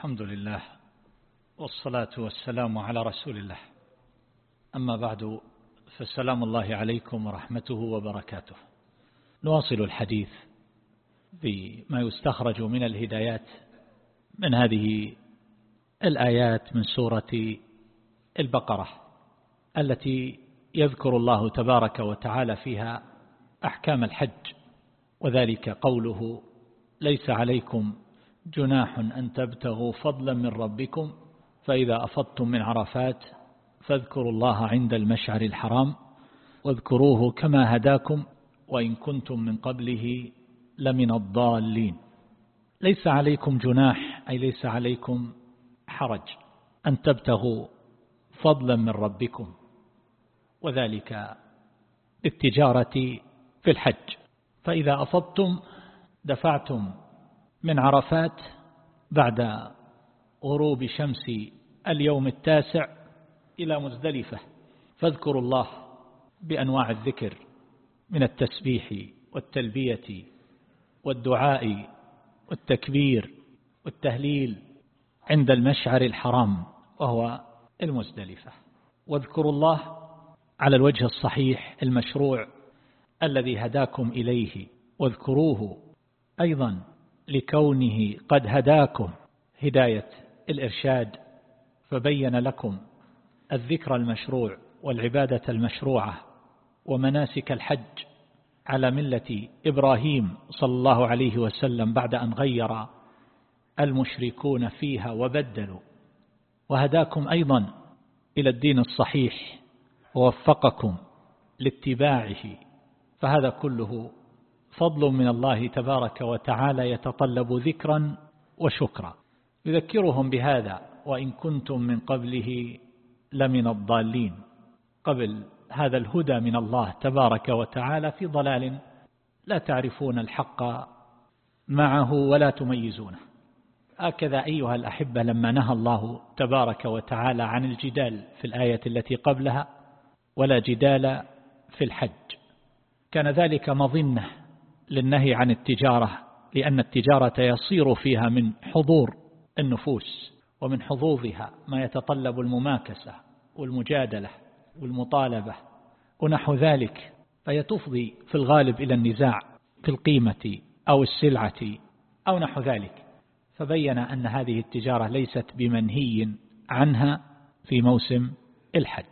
الحمد لله والصلاة والسلام على رسول الله. أما بعد فالسلام الله عليكم ورحمته وبركاته. نواصل الحديث بما يستخرج من الهدايات من هذه الآيات من سورة البقرة التي يذكر الله تبارك وتعالى فيها أحكام الحج وذلك قوله ليس عليكم جناح أن تبتغوا فضلا من ربكم فإذا أفضتم من عرفات فاذكروا الله عند المشعر الحرام واذكروه كما هداكم وإن كنتم من قبله لمن الضالين. ليس عليكم جناح أي ليس عليكم حرج أن تبتغوا فضلا من ربكم وذلك التجارة في الحج. فإذا أفضتم دفعتم من عرفات بعد غروب شمس اليوم التاسع إلى مزدلفة. فاذكروا الله بأنواع الذكر من التسبيح والتلبية والدعاء والتكبير والتهليل عند المشعر الحرام وهو المزدلفة. واذكروا الله على الوجه الصحيح المشروع الذي هداكم إليه. واذكروه أيضا لكونه قد هداكم هداية الإرشاد فبين لكم الذكر المشروع والعبادة المشروعة ومناسك الحج على ملة إبراهيم صلى الله عليه وسلم بعد أن غير المشركون فيها وبدلوا. وهداكم أيضا إلى الدين الصحيح ووفقكم لاتباعه فهذا كله فضل من الله تبارك وتعالى يتطلب ذكرا وشكرا. يذكرهم بهذا وإن كنتم من قبله لمن الضالين. قبل هذا الهدى من الله تبارك وتعالى في ضلال لا تعرفون الحق معه ولا تميزونه. هكذا أيها الأحبة لما نهى الله تبارك وتعالى عن الجدال في الآية التي قبلها ولا جدال في الحج. كان ذلك مظنة للنهي عن التجارة لأن التجارة يصير فيها من حضور النفوس ومن حظوظها ما يتطلب المماكسة والمجادلة والمطالبة ونحو ذلك. فهي تفضي في الغالب إلى النزاع في القيمة أو السلعة أو نحو ذلك. فبين أن هذه التجارة ليست بمنهي عنها في موسم الحج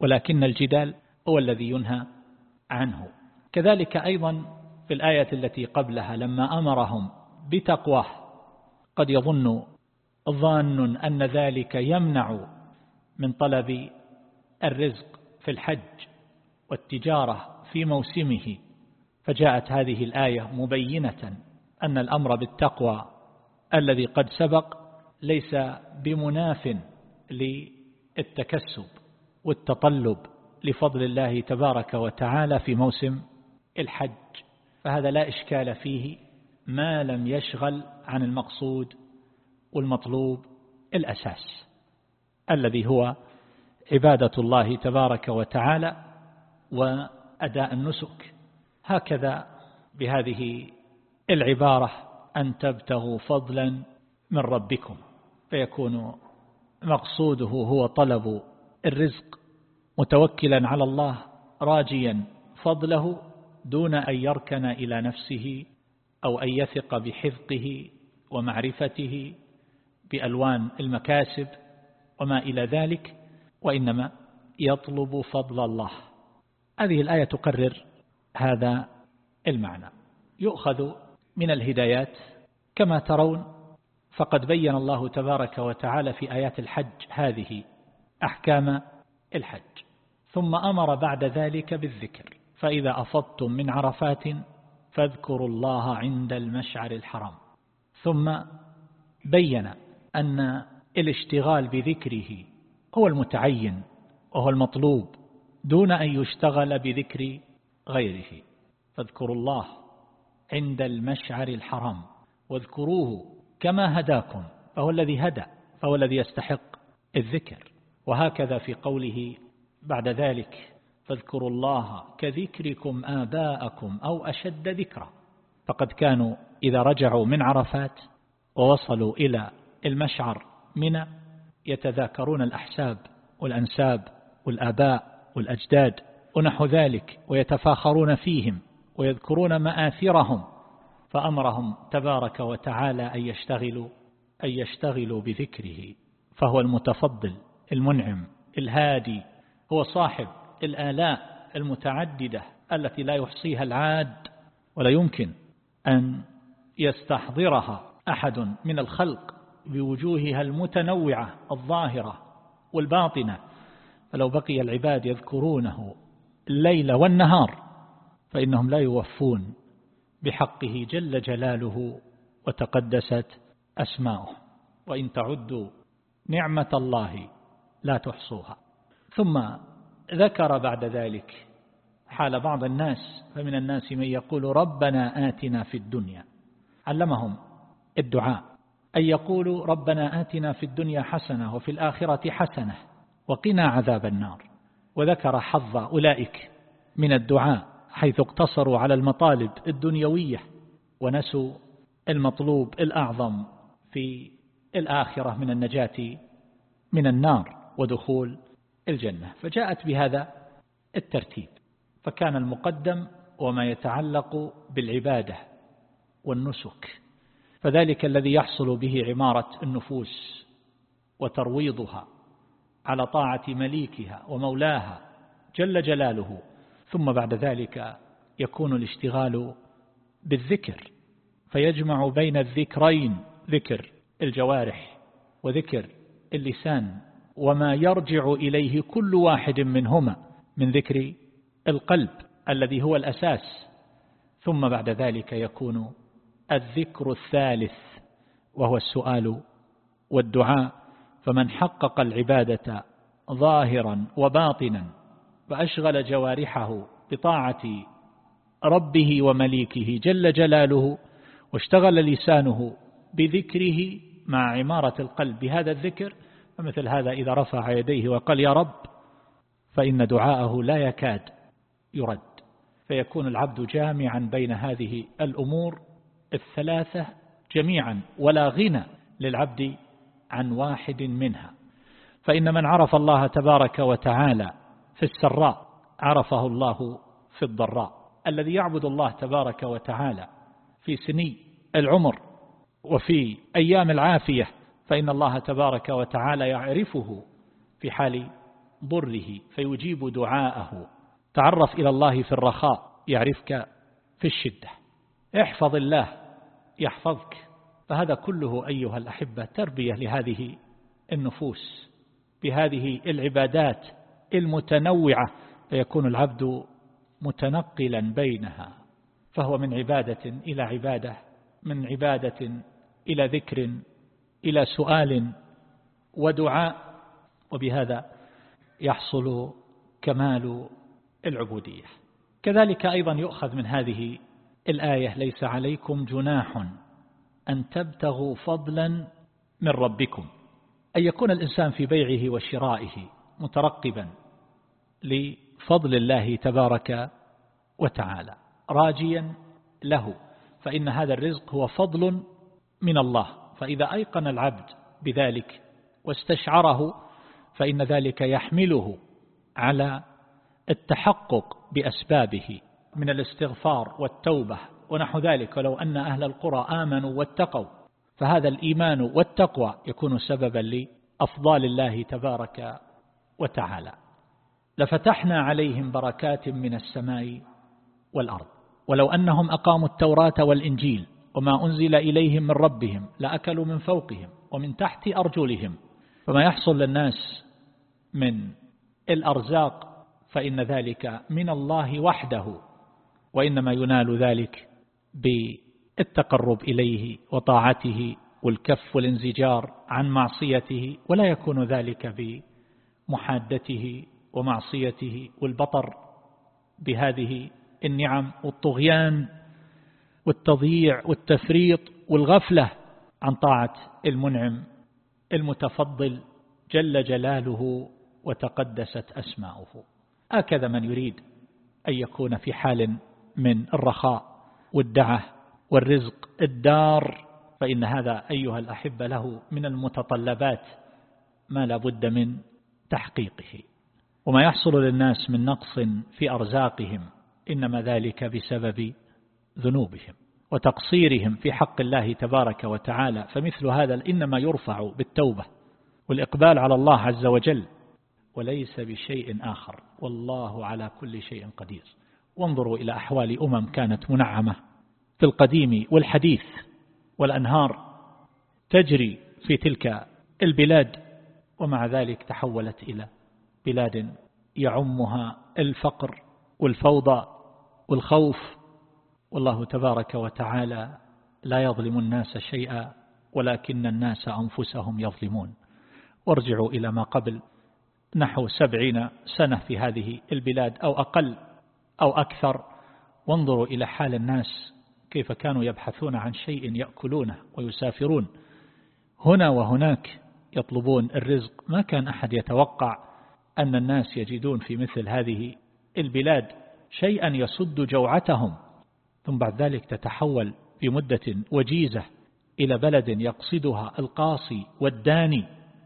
ولكن الجدال هو الذي ينهى عنه. كذلك أيضا في الآية التي قبلها لما أمرهم بتقواه. قد يظن ظان أن ذلك يمنع من طلب الرزق في الحج والتجارة في موسمه. فجاءت هذه الآية مبينة أن الأمر بالتقوى الذي قد سبق ليس بمناف للتكسب والتطلب لفضل الله تبارك وتعالى في موسم الحج. فهذا لا إشكال فيه ما لم يشغل عن المقصود والمطلوب الأساس الذي هو عبادة الله تبارك وتعالى وأداء النسك. هكذا بهذه العبارة أن تبتغوا فضلا من ربكم. فيكون مقصوده هو طلب الرزق متوكلا على الله راجيا فضله دون أن يركن إلى نفسه أو أن يثق بحفظه ومعرفته بألوان المكاسب وما إلى ذلك وإنما يطلب فضل الله. هذه الآية تقرر هذا المعنى. يؤخذ من الهدايات. كما ترون فقد بين الله تبارك وتعالى في آيات الحج هذه أحكام الحج ثم أمر بعد ذلك بالذكر. فإذا أفضتم من عرفات فاذكروا الله عند المشعر الحرام. ثم بين أن الاشتغال بذكره هو المتعين وهو المطلوب دون أن يشتغل بذكر غيره. فاذكروا الله عند المشعر الحرام واذكروه كما هداكم فهو الذي هدى فهو الذي يستحق الذكر. وهكذا في قوله بعد ذلك فاذكروا الله كذكركم آباءكم أو أشد ذكرا فقد كانوا إذا رجعوا من عرفات ووصلوا إلى المشعر منى يتذاكرون الأحساب والأنساب والآباء والأجداد ونحو ذلك ويتفاخرون فيهم ويذكرون مآثرهم. فأمرهم تبارك وتعالى أن يشتغلوا أن يشتغلوا بذكره. فهو المتفضل المنعم الهادي هو صاحب الآلاء المتعددة التي لا يحصيها العاد ولا يمكن أن يستحضرها أحد من الخلق بوجوهها المتنوعة الظاهرة والباطنة. فلو بقي العباد يذكرونه الليل والنهار فإنهم لا يوفون بحقه جل جلاله وتقدست أسماؤه. وإن تعدوا نعمة الله لا تحصوها. ثم ذكر بعد ذلك حال بعض الناس فمن الناس من يقول ربنا آتنا في الدنيا. علمهم الدعاء. أن يقولوا ربنا آتنا في الدنيا حسنة وفي الآخرة حسنة وقنا عذاب النار. وذكر حظ أولئك من الدعاء حيث اقتصروا على المطالب الدنيوية ونسوا المطلوب الأعظم في الآخرة من النجاة من النار ودخول الجنة فجاءت بهذا الترتيب فكان المقدم وما يتعلق بالعبادة والنسك فذلك الذي يحصل به عمارة النفوس وترويضها على طاعة مليكها ومولاها جل جلاله ثم بعد ذلك يكون الاشتغال بالذكر فيجمع بين الذكرين ذكر الجوارح وذكر اللسان وما يرجع إليه كل واحد منهما من ذكر القلب الذي هو الأساس. ثم بعد ذلك يكون الذكر الثالث وهو السؤال والدعاء. فمن حقق العبادة ظاهرا وباطنا فأشغل جوارحه بطاعة ربه ومليكه جل جلاله واشتغل لسانه بذكره مع عمارة القلب بهذا الذكر فمثل هذا إذا رفع يديه وقال يا رب فإن دعاءه لا يكاد يرد. فيكون العبد جامعا بين هذه الأمور الثلاثة جميعا ولا غنى للعبد عن واحد منها. فإن من عرف الله تبارك وتعالى في السراء عرفه الله في الضراء. الذي يعبد الله تبارك وتعالى في سني العمر وفي أيام العافية فإن الله تبارك وتعالى يعرفه في حال ضره فيجيب دعاءه. تعرف إلى الله في الرخاء يعرفك في الشدة. احفظ الله يحفظك. فهذا كله أيها الأحبة تربية لهذه النفوس بهذه العبادات المتنوعة فيكون العبد متنقلا بينها. فهو من عبادة إلى عبادة من عبادة إلى ذكر إلى سؤال ودعاء وبهذا يحصل كمال العبودية. كذلك أيضا يؤخذ من هذه الآية ليس عليكم جناح أن تبتغوا فضلا من ربكم. أن يكون الإنسان في بيعه وشرائه مترقبا لفضل الله تبارك وتعالى راجيا له فإن هذا الرزق هو فضل من الله. فإذا أيقن العبد بذلك واستشعره فإن ذلك يحمله على التحقق بأسبابه من الاستغفار والتوبة. ونحو ذلك ولو أن أهل القرى آمنوا واتقوا فهذا الإيمان والتقوى يكون سببا لأفضال الله تبارك وتعالى. لفتحنا عليهم بركات من السماء والأرض. ولو أنهم أقاموا التوراة والإنجيل وما أنزل إليهم من ربهم لأكلوا من فوقهم ومن تحت أرجلهم. فما يحصل للناس من الأرزاق فإن ذلك من الله وحده وإنما ينال ذلك بالتقرب إليه وطاعته والكف والانزجار عن معصيته ولا يكون ذلك بمحادته ومعصيته والبطر بهذه النعم والطغيان. والتضييع والتفريط والغفلة عن طاعة المنعم المتفضل جل جلاله وتقدست أسماؤه. هكذا من يريد أن يكون في حال من الرخاء والدعة والرزق الدار فإن هذا أيها الأحبة له من المتطلبات ما لا بد من تحقيقه. وما يحصل للناس من نقص في أرزاقهم إنما ذلك بسبب ذنوبهم وتقصيرهم في حق الله تبارك وتعالى فمثل هذا إنما يرفع بالتوبة والإقبال على الله عز وجل وليس بشيء آخر والله على كل شيء قدير. وانظروا إلى أحوال أمم كانت منعمة في القديم والحديث والأنهار تجري في تلك البلاد ومع ذلك تحولت إلى بلاد يعمها الفقر والفوضى والخوف والله تبارك وتعالى لا يظلم الناس شيئا ولكن الناس أنفسهم يظلمون. وارجعوا إلى ما قبل. نحو سبعين سنة في هذه البلاد أو أقل أو أكثر. وانظروا إلى حال الناس كيف كانوا يبحثون عن شيء يأكلونه ويسافرون. هنا وهناك يطلبون الرزق. ما كان أحد يتوقع أن الناس يجدون في مثل هذه البلاد شيئا يسد جوعتهم. ثم بعد ذلك تتحول في مدة وجيزة إلى بلد يقصدها القاصي والداني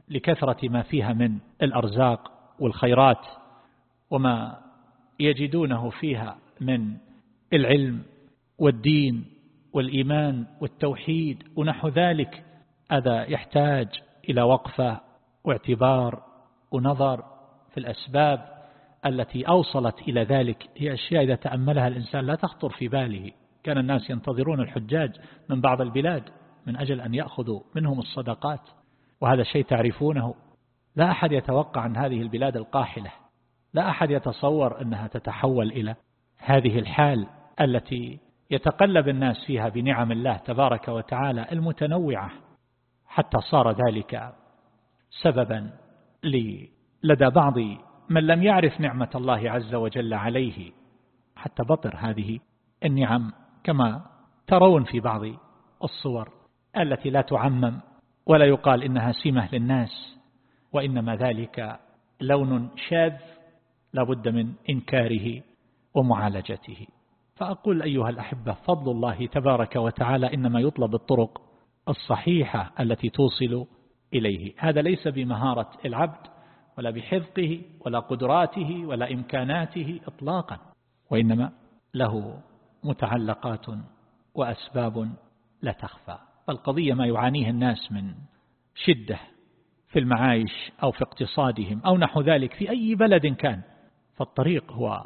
لكثرة ما فيها من الأرزاق والخيرات وما يجدونه فيها من العلم والدين والإيمان والتوحيد ونحو ذلك. هذا يحتاج إلى وقفة واعتبار ونظر في الأسباب التي أوصلت إلى ذلك هي أشياء إذا تأملها الإنسان لا تخطر في باله. كان الناس ينتظرون الحجاج من بعض البلاد من أجل أن يأخذوا منهم الصدقات وهذا الشيء تعرفونه. لا أحد يتوقع عن هذه البلاد القاحلة لا أحد يتصور أنها تتحول إلى هذه الحال التي يتقلب الناس فيها بنعم الله تبارك وتعالى المتنوعة. حتى صار ذلك سببا لدى بعض من لم يعرف نعمة الله عز وجل عليه حتى بطر هذه النعم كما ترون في بعض الصور التي لا تعمم ولا يقال إنها سمة للناس وإنما ذلك لون شاذ لابد من إنكاره ومعالجته. فأقول أيها الأحبة فضل الله تبارك وتعالى إنما يطلب الطرق الصحيحة التي توصل إليه. هذا ليس بمهارة العبد ولا بحفظه ولا قدراته ولا إمكاناته إطلاقا وإنما له متعلقات وأسباب لا تخفى. القضية ما يعانيه الناس من شدة في المعايش أو في اقتصادهم أو نحو ذلك في أي بلد كان. فالطريق هو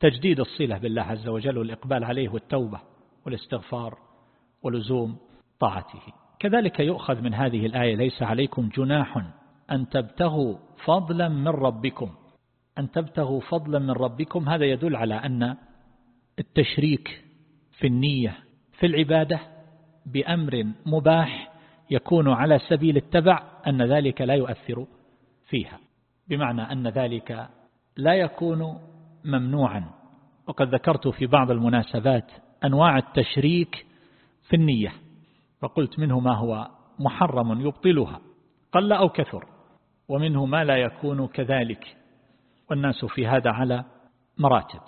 تجديد الصلة بالله عز وجل والإقبال عليه والتوبة والاستغفار ولزوم طاعته. كذلك يؤخذ من هذه الآية ليس عليكم جناح أن تبتغوا فضلا من ربكم. أن تبتغوا فضلا من ربكم هذا يدل على أن التشريك في النية في العبادة بأمر مباح يكون على سبيل التبع أن ذلك لا يؤثر فيها. بمعنى أن ذلك لا يكون ممنوعا. وقد ذكرت في بعض المناسبات أنواع التشريك في النية فقلت منه ما هو محرم يبطلها قل أو كثر. ومنه ما لا يكون كذلك والناس في هذا على مراتب.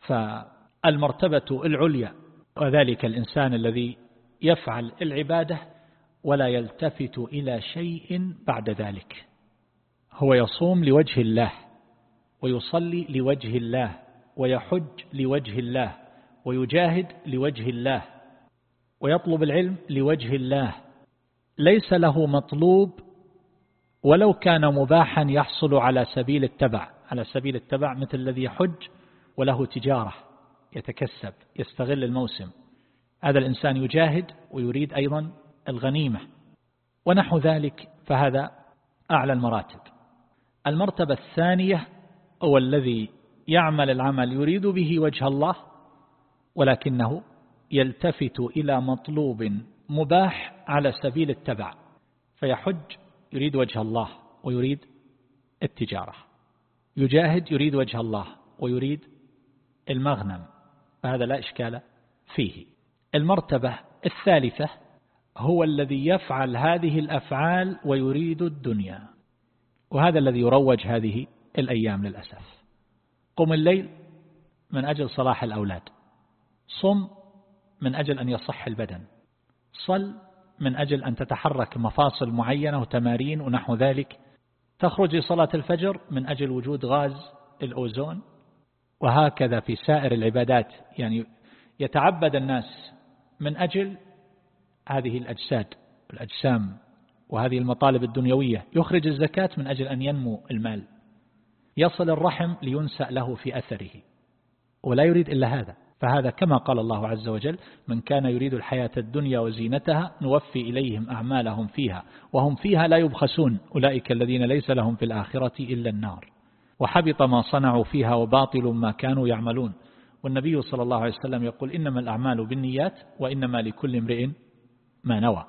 فالمرتبة العليا وذلك الإنسان الذي يفعل العبادة ولا يلتفت إلى شيء بعد ذلك. هو يصوم لوجه الله ويصلي لوجه الله ويحج لوجه الله ويجاهد لوجه الله ويطلب العلم لوجه الله. ليس له مطلوب ولو كان مباحا يحصل على سبيل التبع على سبيل التبع مثل الذي يحج وله تجارة يتكسب يستغل الموسم. هذا الإنسان يجاهد ويريد أيضا الغنيمة. ونحو ذلك فهذا أعلى المراتب. المرتبة الثانية هو الذي يعمل العمل يريد به وجه الله ولكنه يلتفت إلى مطلوب مباح على سبيل التبع فيحج يريد وجه الله ويريد التجارة. يجاهد يريد وجه الله ويريد المغنم. فهذا لا إشكال فيه. المرتبة الثالثة هو الذي يفعل هذه الأفعال ويريد الدنيا. وهذا الذي يروج هذه الأيام للأسف. قم الليل من أجل صلاح الأولاد. صم من أجل أن يصح البدن. صل من أجل أن تتحرك مفاصل معينة وتمارين ونحو ذلك. تخرج صلاة الفجر من أجل وجود غاز الأوزون. وهكذا في سائر العبادات. يعني يتعبد الناس من أجل هذه الأجساد والأجسام وهذه المطالب الدنيوية. يخرج الزكاة من أجل أن ينمو المال. يصل الرحم لينسأ له في أثره. ولا يريد إلا هذا. فهذا كما قال الله عز وجل من كان يريد الحياة الدنيا وزينتها نوفي إليهم أعمالهم فيها وهم فيها لا يبخسون أولئك الذين ليس لهم في الآخرة إلا النار. وحبط ما صنعوا فيها وباطل ما كانوا يعملون. والنبي صلى الله عليه وسلم يقول إنما الأعمال بالنيات وإنما لكل امرئ ما نوى.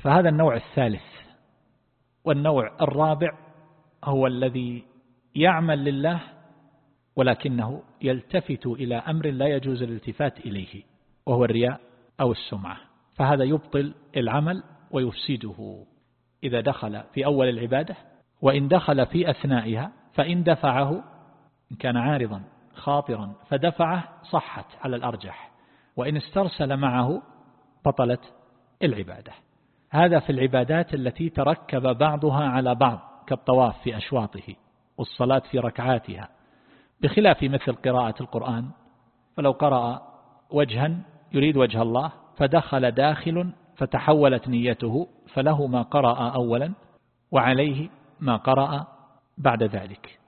فهذا النوع الثالث والنوع الرابع هو الذي يعمل لله ولكنه يلتفت إلى أمر لا يجوز الالتفات إليه وهو الرياء أو السمعة. فهذا يبطل العمل ويفسده. إذا دخل في أول العبادة وإن دخل في أثنائها فإن دفعه إن كان عارضا خاطرا فدفعه صحت على الأرجح. وإن استرسل معه بطلت العبادة. هذا في العبادات التي تركب بعضها على بعض كالطواف في أشواطه والصلاة في ركعاتها بخلاف مثل قراءة القرآن فلو قرأ وجها يريد وجه الله فدخل داخل فتحولت نيته فله ما قرأ أولا وعليه ما قرأ بعد ذلك.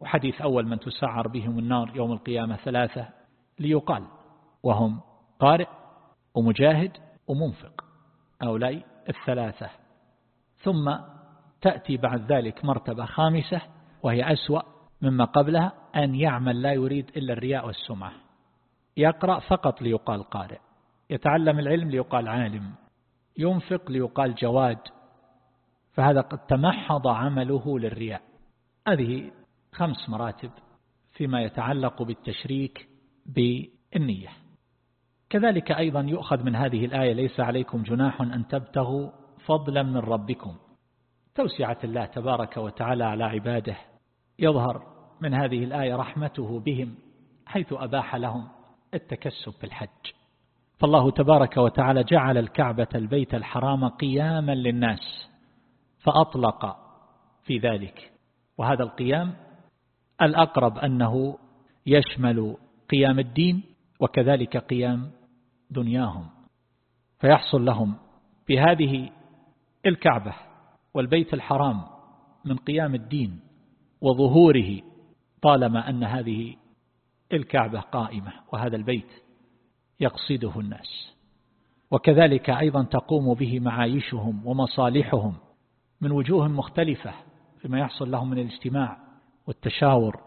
وحديث أول من تسعر بهم النار يوم القيامة ثلاثة ليقال وهم قارئ ومجاهد ومنفق هؤلاء الثلاثة. ثم تأتي بعد ذلك مرتبة خامسة وهي أسوأ مما قبلها أن يعمل لا يريد إلا الرياء والسمعة. يقرأ فقط ليقال قارئ. يتعلم العلم ليقال عالم. ينفق ليقال جواد. فهذا قد تمحض عمله للرياء. هذه خمس مراتب فيما يتعلق بالتشريك بالنية. كذلك أيضا يؤخذ من هذه الآية ليس عليكم جناح أن تبتغوا فضلا من ربكم. توسعة الله تبارك وتعالى على عباده. يظهر من هذه الآية رحمته بهم حيث أباح لهم التكسب في الحج. فالله تبارك وتعالى جعل الكعبة البيت الحرام قياما للناس فأطلق في ذلك. وهذا القيام الأقرب أنه يشمل قيام الدين وكذلك قيام دنياهم. فيحصل لهم بهذه الكعبة والبيت الحرام من قيام الدين وظهوره طالما أن هذه الكعبة قائمة وهذا البيت يقصده الناس. وكذلك أيضا تقوم به معايشهم ومصالحهم من وجوه مختلفة فيما يحصل لهم من الاجتماع والتشاور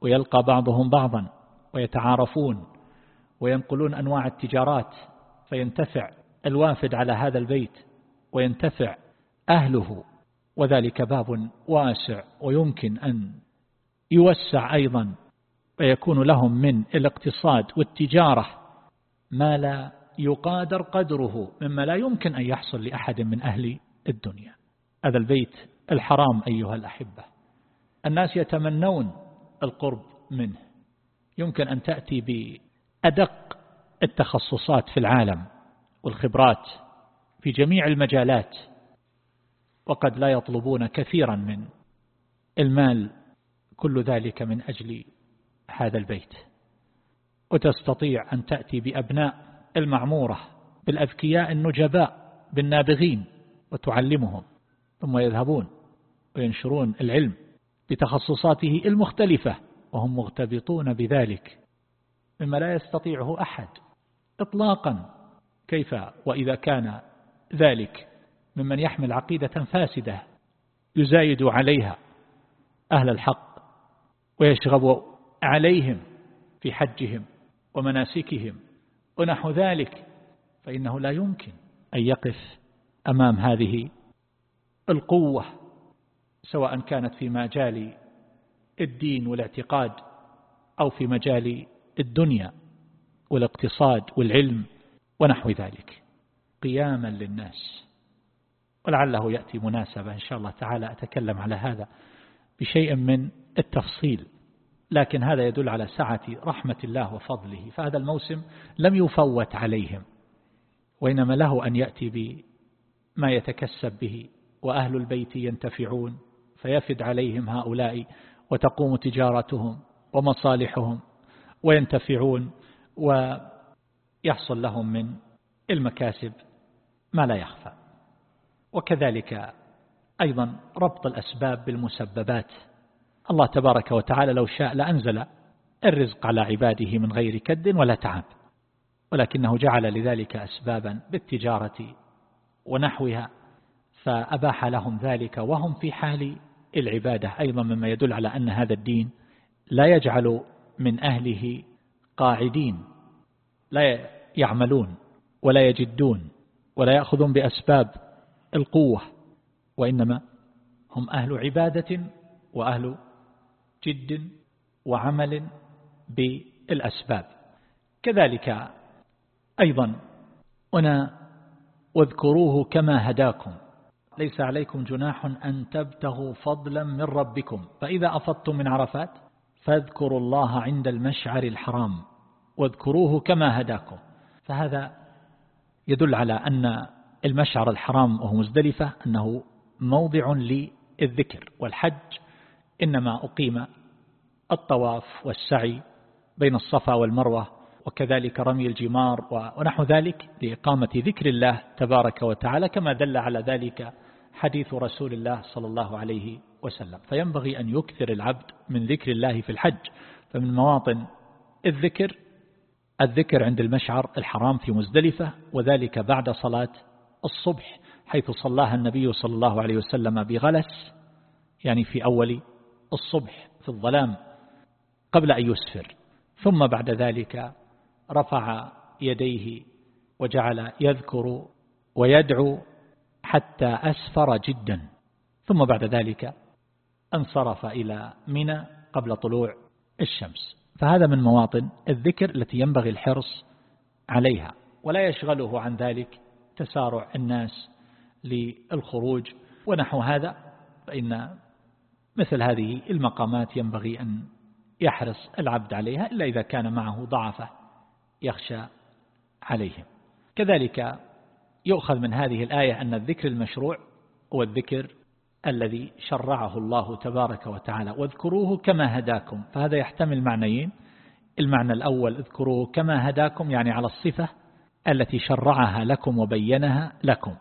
ويلقى بعضهم بعضا ويتعارفون وينقلون أنواع التجارات فينتفع الوافد على هذا البيت وينتفع أهله وذلك باب واسع ويمكن أن يوسع أيضا ويكون لهم من الاقتصاد والتجارة ما لا يقادر قدره مما لا يمكن أن يحصل لأحد من أهل الدنيا. هذا البيت الحرام أيها الأحبة. الناس يتمنون القرب منه. يمكن أن تأتي بأدق التخصصات في العالم والخبرات في جميع المجالات. وقد لا يطلبون كثيرا من المال كل ذلك من أجل هذا البيت. وتستطيع أن تأتي بأبناء المعمورة بالأذكياء النجباء بالنابغين وتعلمهم ثم يذهبون وينشرون العلم بتخصصاته المختلفة وهم مغتبطون بذلك مما لا يستطيعه أحد إطلاقا كيف وإذا كان ذلك ممن يحمل عقيدة فاسدة يزايد عليها أهل الحق ويشغب عليهم في حجهم ومناسكهم ونحو ذلك فإنه لا يمكن أن يقف أمام هذه القوة سواء كانت في مجال الدين والاعتقاد أو في مجال الدنيا والاقتصاد والعلم ونحو ذلك. قياما للناس. ولعله يأتي مناسبة إن شاء الله تعالى أتكلم على هذا بشيء من التفصيل. لكن هذا يدل على سعة رحمة الله وفضله. فهذا الموسم لم يفوت عليهم وإنما له أن يأتي بما يتكسب به وأهل البيت ينتفعون فيفد عليهم هؤلاء وتقوم تجارتهم ومصالحهم وينتفعون ويحصل لهم من المكاسب ما لا يخفى. وكذلك أيضا ربط الأسباب بالمسببات. الله تبارك وتعالى لو شاء لأنزل الرزق على عباده من غير كد ولا تعب ولكنه جعل لذلك أسبابا بالتجارة ونحوها فأباح لهم ذلك وهم في حال العبادة. أيضا مما يدل على أن هذا الدين لا يجعل من أهله قاعدين لا يعملون ولا يجدون ولا يأخذون بأسباب القوة وإنما هم أهل عبادة وأهل جد وعمل بالأسباب. كذلك أيضا هنا واذكروه كما هداكم. ليس عليكم جناح أن تبتغوا فضلا من ربكم. فإذا أفضتم من عرفات فاذكروا الله عند المشعر الحرام. واذكروه كما هداكم. فهذا يدل على أن المشعر الحرام وهو مزدلفة أنه موضع للذكر والحج إنما أقيم الطواف والسعي بين الصفا والمروة وكذلك رمي الجمار ونحو ذلك لإقامة ذكر الله تبارك وتعالى كما دل على ذلك حديث رسول الله صلى الله عليه وسلم. فينبغي أن يكثر العبد من ذكر الله في الحج فمن مواطن الذكر الذكر عند المشعر الحرام في مزدلفة وذلك بعد صلاة الصبح حيث صلاها النبي صلى الله عليه وسلم بغلس يعني في أول الصبح في الظلام قبل أن يسفر. ثم بعد ذلك رفع يديه وجعل يذكر ويدعو حتى أسفر جدا. ثم بعد ذلك انصرف إلى منى قبل طلوع الشمس. فهذا من مواطن الذكر التي ينبغي الحرص عليها ولا يشغله عن ذلك تسارع الناس للخروج ونحو هذا فإن مثل هذه المقامات ينبغي أن يحرص العبد عليها إلا إذا كان معه ضعفة يخشى عليهم. كذلك يؤخذ من هذه الآية أن الذكر المشروع هو الذكر الذي شرعه الله تبارك وتعالى واذكروه كما هداكم. فهذا يحتمل معنيين. المعنى الأول اذكروه كما هداكم يعني على الصفة التي شرعها لكم وبينها لكم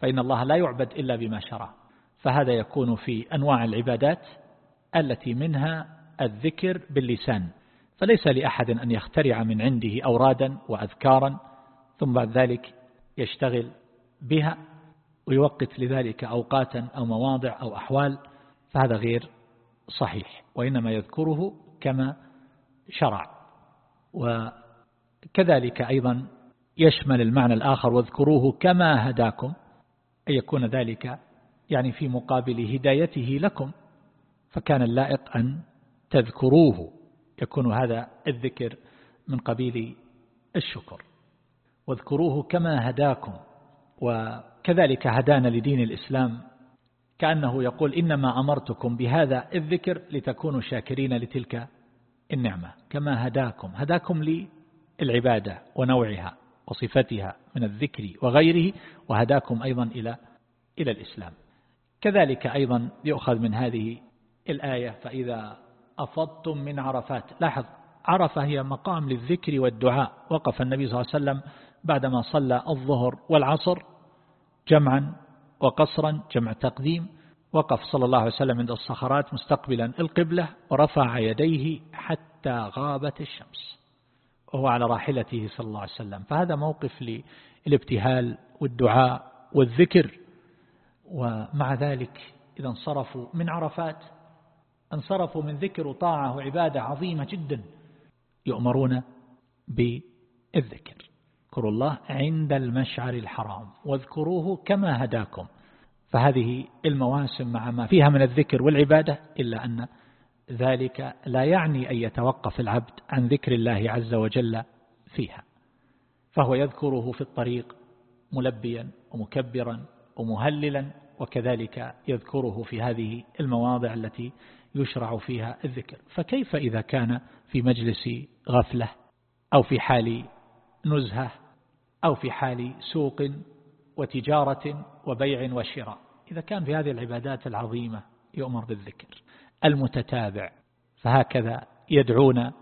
فإن الله لا يعبد إلا بما شرع. فهذا يكون في أنواع العبادات التي منها الذكر باللسان. فليس لأحد أن يخترع من عنده أورادا وأذكارا ثم بعد ذلك يشتغل بها ويوقت لذلك أوقاتا أو مواضع أو أحوال فهذا غير صحيح وإنما يذكره كما شرع. وكذلك أيضا يشمل المعنى الآخر واذكروه كما هداكم أن يكون ذلك يعني في مقابل هدايته لكم. فكان اللائق أن تذكروه. يكون هذا الذكر من قبيل الشكر. واذكروه كما هداكم. وكذلك هدانا لدين الإسلام. كأنه يقول إنما أمرتكم بهذا الذكر لتكونوا شاكرين لتلك النعمة. كما هداكم. هداكم للعبادة ونوعها. وصفتها من الذكر وغيره وهداكم أيضا إلى إلى الإسلام. كذلك أيضا يؤخذ من هذه الآية فإذا أفضتم من عرفات. لاحظ عرفة هي مقام للذكر والدعاء. وقف النبي صلى الله عليه وسلم بعدما صلى الظهر والعصر جمعا وقصرا جمع تقديم. وقف صلى الله عليه وسلم عند الصخرات مستقبلا القبلة ورفع يديه حتى غابت الشمس. وهو على راحلته صلى الله عليه وسلم. فهذا موقف للابتهال والدعاء والذكر. ومع ذلك إذا انصرفوا من عرفات انصرفوا من ذكر وطاعة وعبادة عظيمة جدا يؤمرون بالذكر. اذكروا الله عند المشعر الحرام واذكروه كما هداكم. فهذه المواسم مع ما فيها من الذكر والعبادة إلا أن ذلك لا يعني أن يتوقف العبد عن ذكر الله عز وجل فيها فهو يذكره في الطريق ملبيا ومكبرا ومهللا وكذلك يذكره في هذه المواضع التي يشرع فيها الذكر. فكيف إذا كان في مجلس غفلة أو في حال نزهة أو في حال سوق وتجارة وبيع وشراء؟ إذا كان في هذه العبادات العظيمة يؤمر بالذكر. المتتابع فهكذا يدعون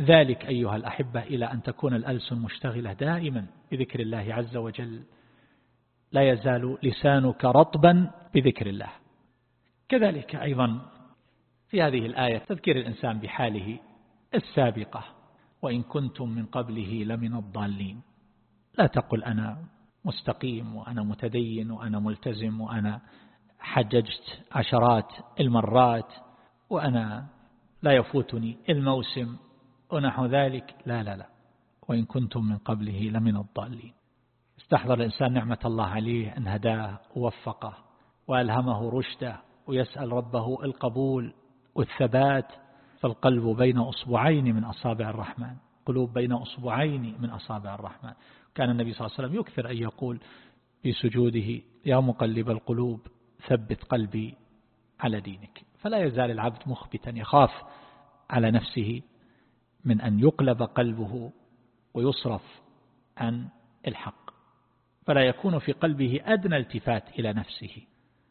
ذلك أيها الأحبة إلى أن تكون الألسن مشتغلة دائما بذكر الله عز وجل. لا يزال لسانك رطبا بذكر الله. كذلك أيضا في هذه الآية تذكير الإنسان بحاله السابقة وإن كنتم من قبله لمن الضالين. لا تقل أنا مستقيم وأنا متدين وأنا ملتزم وأنا حججت عشرات المرات وأنا لا يفوتني. الموسم ونحو ذلك. لا لا لا. وإن كنتم من قبله لمن الضالين. استحضر الإنسان نعمة الله عليه أن هداه ووفقه وألهمه رشده ويسأل ربه القبول والثبات. فالقلب بين أصبعين من أصابع الرحمن. قلوب بين أصبعين من أصابع الرحمن. كان النبي صلى الله عليه وسلم يكثر أن يقول في سجوده يا مقلب القلوب ثبت قلبي على دينك. فلا يزال العبد مخبتا يخاف على نفسه من أن يقلب قلبه ويصرف عن الحق. فلا يكون في قلبه أدنى التفات إلى نفسه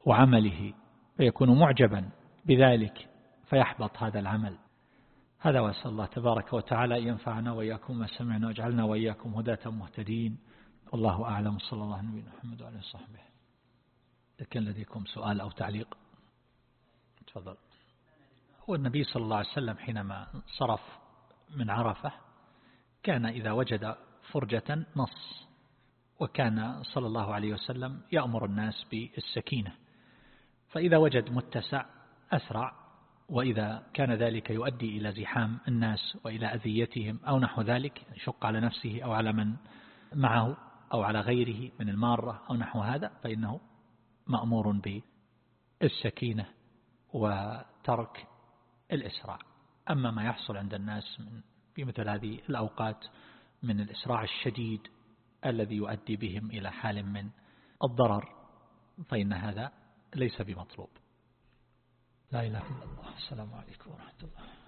وعمله فيكون معجبا بذلك فيحبط هذا العمل. هذا وأسأل الله تبارك وتعالى ينفعنا وإياكم ما سمعنا واجعلنا وإياكم هداة مهتدين. والله أعلم صلى الله عليه محمد وعلى صحبه إذا كان لديكم سؤال أو تعليق؟ تفضل. هو النبي صلى الله عليه وسلم حينما صرف من عرفة كان إذا وجد فرجة نص وكان صلى الله عليه وسلم يأمر الناس بالسكينة. فإذا وجد متسع أسرع وإذا كان ذلك يؤدي إلى زحام الناس وإلى أذيتهم أو نحو ذلك يشق على نفسه أو على من معه أو على غيره من المارة أو نحو هذا فإنه مأمور بالسكينة. وترك الإسراع أما ما يحصل عند الناس من في مثل هذه الأوقات من الإسراع الشديد الذي يؤدي بهم إلى حال من الضرر فإن هذا ليس بمطلوب. لا إله إلا الله. السلام عليكم ورحمة الله.